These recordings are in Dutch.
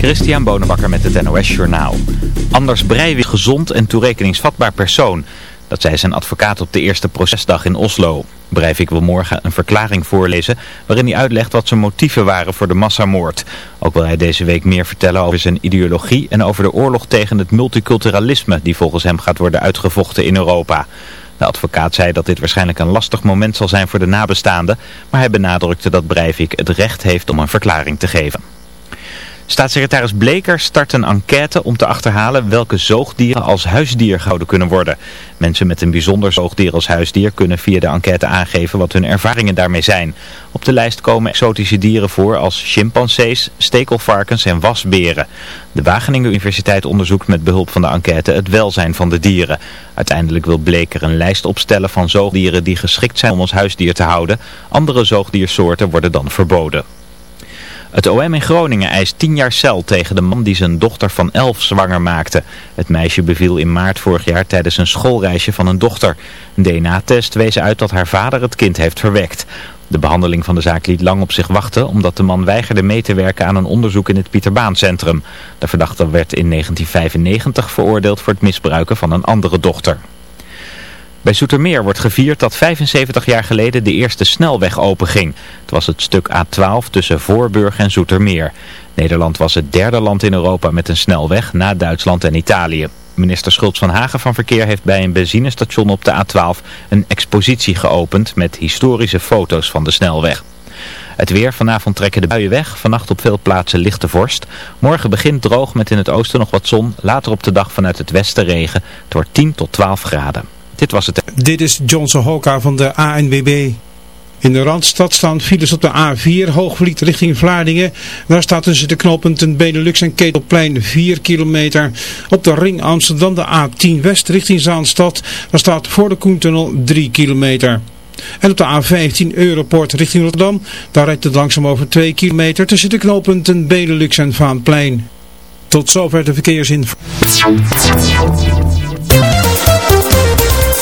Christian Bonenbakker met het NOS Journaal. Anders Breivik gezond en toerekeningsvatbaar persoon. Dat zei zijn advocaat op de eerste procesdag in Oslo. Breivik wil morgen een verklaring voorlezen waarin hij uitlegt wat zijn motieven waren voor de massamoord. Ook wil hij deze week meer vertellen over zijn ideologie en over de oorlog tegen het multiculturalisme die volgens hem gaat worden uitgevochten in Europa. De advocaat zei dat dit waarschijnlijk een lastig moment zal zijn voor de nabestaanden, maar hij benadrukte dat Breivik het recht heeft om een verklaring te geven. Staatssecretaris Bleker start een enquête om te achterhalen welke zoogdieren als huisdier gehouden kunnen worden. Mensen met een bijzonder zoogdier als huisdier kunnen via de enquête aangeven wat hun ervaringen daarmee zijn. Op de lijst komen exotische dieren voor als chimpansees, stekelvarkens en wasberen. De Wageningen Universiteit onderzoekt met behulp van de enquête het welzijn van de dieren. Uiteindelijk wil Bleker een lijst opstellen van zoogdieren die geschikt zijn om als huisdier te houden. Andere zoogdiersoorten worden dan verboden. Het OM in Groningen eist 10 jaar cel tegen de man die zijn dochter van 11 zwanger maakte. Het meisje beviel in maart vorig jaar tijdens een schoolreisje van een dochter. Een DNA-test wees uit dat haar vader het kind heeft verwekt. De behandeling van de zaak liet lang op zich wachten omdat de man weigerde mee te werken aan een onderzoek in het Pieterbaancentrum. De verdachte werd in 1995 veroordeeld voor het misbruiken van een andere dochter. Bij Zoetermeer wordt gevierd dat 75 jaar geleden de eerste snelweg openging. Het was het stuk A12 tussen Voorburg en Zoetermeer. Nederland was het derde land in Europa met een snelweg na Duitsland en Italië. Minister Schultz van Hagen van Verkeer heeft bij een benzinestation op de A12 een expositie geopend met historische foto's van de snelweg. Het weer, vanavond trekken de buien weg, vannacht op veel plaatsen lichte vorst. Morgen begint droog met in het oosten nog wat zon, later op de dag vanuit het westen regen. Het wordt 10 tot 12 graden. Dit was het. Dit is Johnson Hoka van de ANWB. In de Randstad staan files op de A4, Hoogvliet richting Vlaardingen. Daar staat tussen de knooppunten Benelux en Ketelplein 4 kilometer. Op de ring Amsterdam de A10 West richting Zaanstad. Daar staat voor de Koentunnel 3 kilometer. En op de A15 Europort richting Rotterdam. Daar rijdt het langzaam over 2 kilometer tussen de knooppunten Benelux en Vaanplein. Tot zover de verkeersinformatie.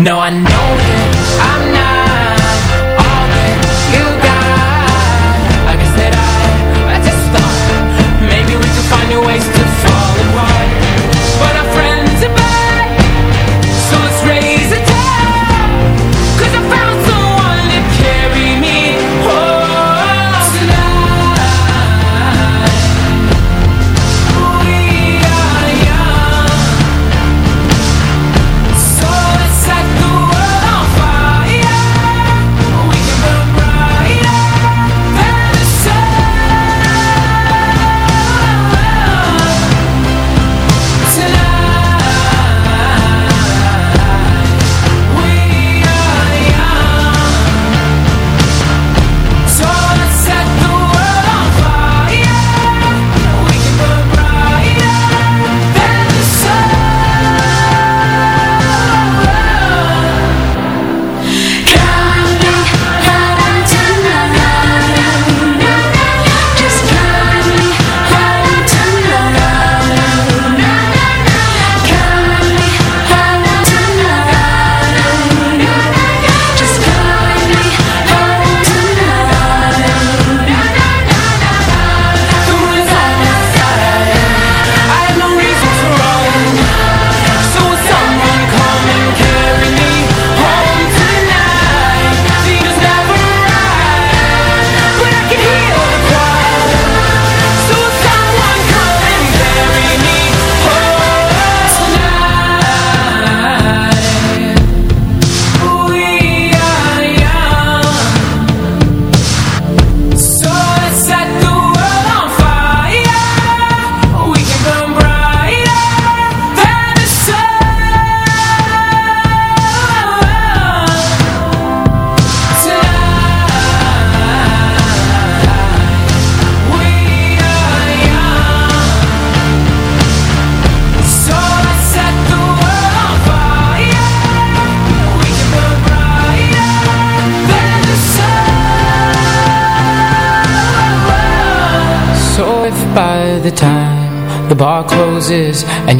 No, I.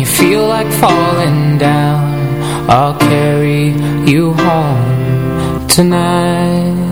you feel like falling down I'll carry you home tonight.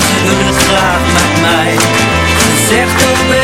Ze doen het graag met mij. Ze zegt op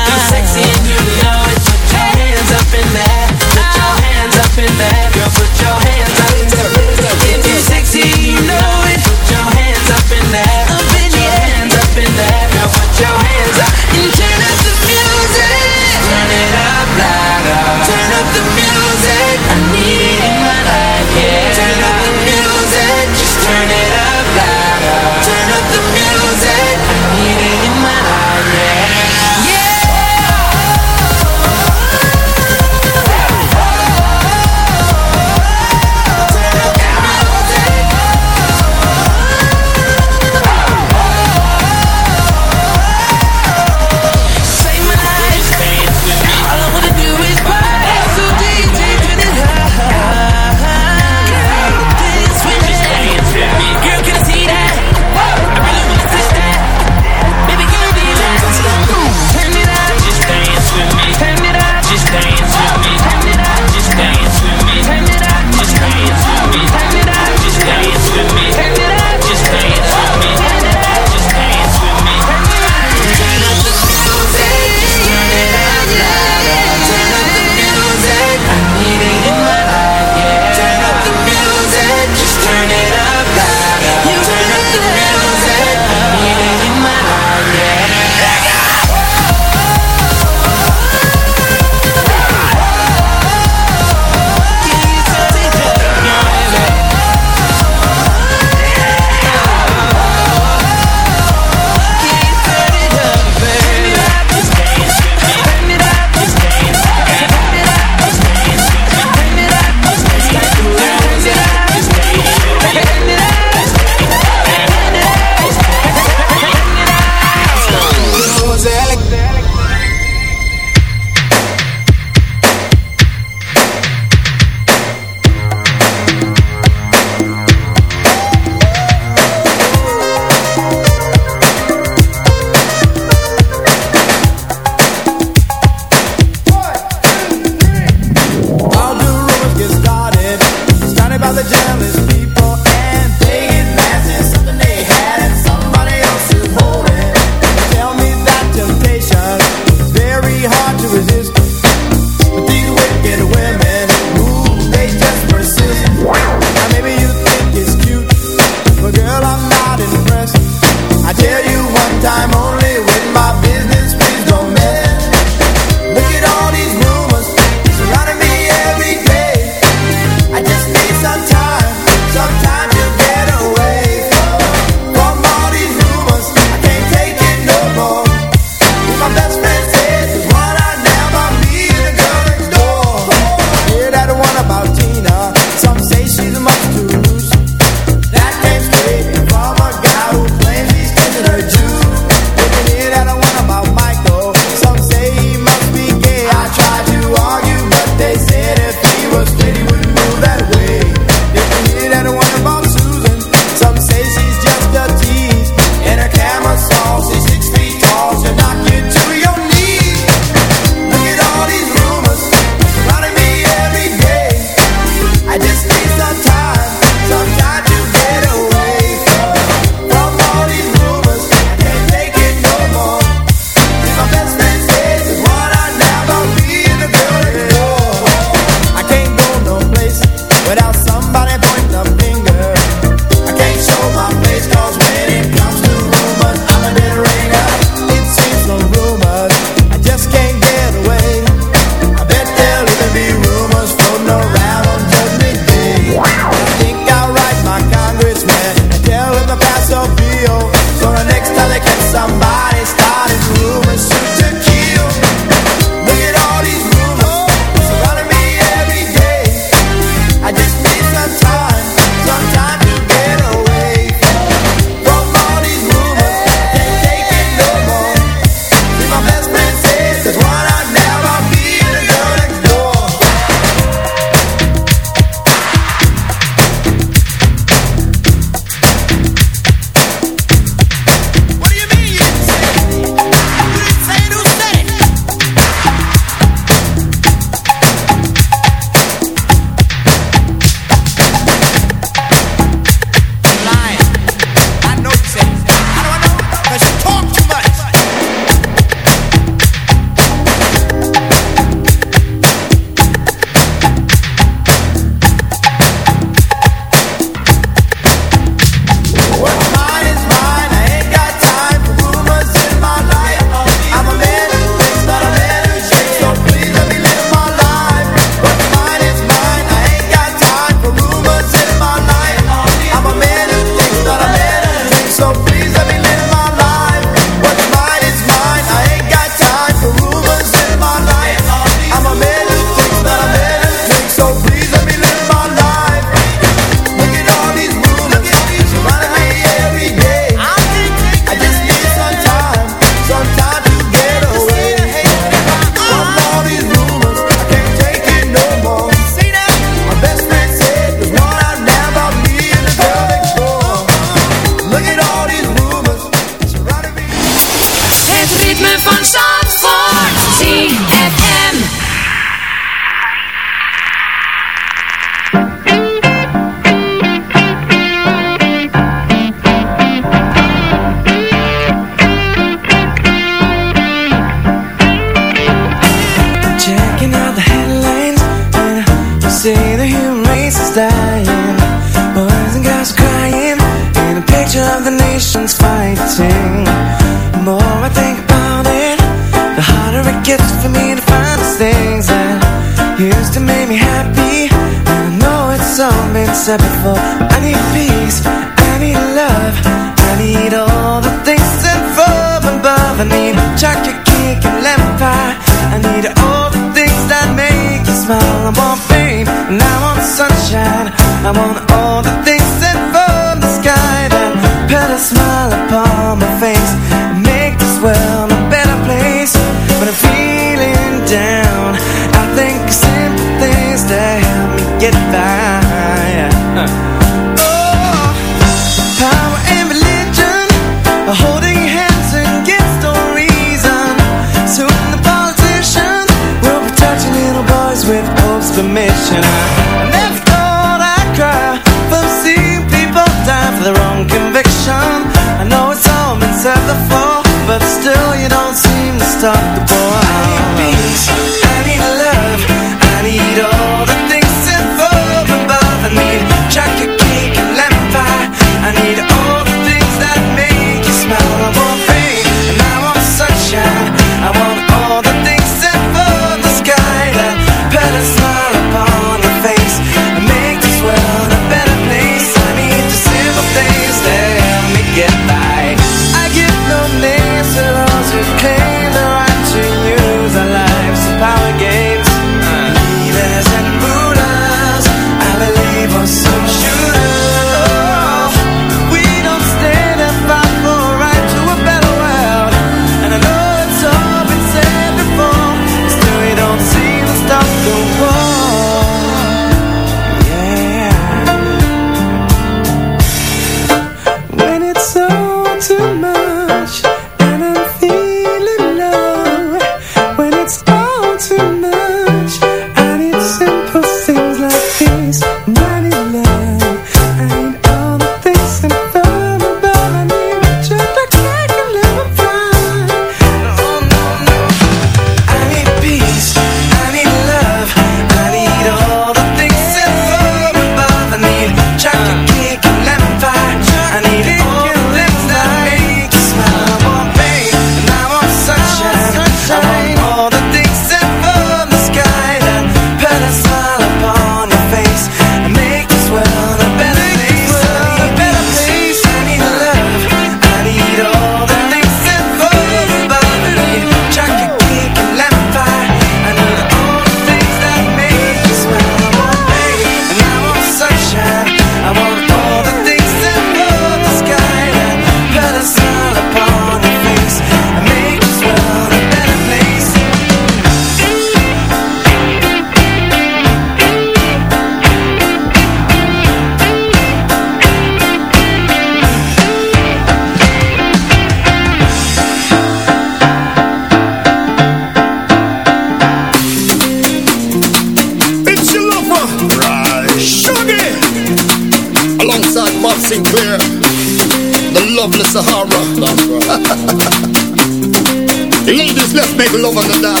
love and the dance.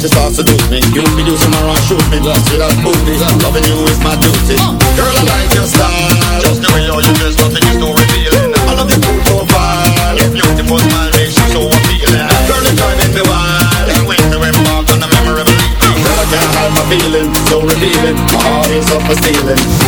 she starts to seduce me. You seducing my and shoot me, lost you that booty. Loving you is my duty. Girl, I like your style. Just the way all you dress, nothing is too revealing. I love your cool profile. Your beautiful smile makes you so appealing. Girl, it's driving me wild. Can't wait to embark on a memorable evening Girl, I can't hide my feeling, so revealing. My heart is up for stealing.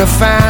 to find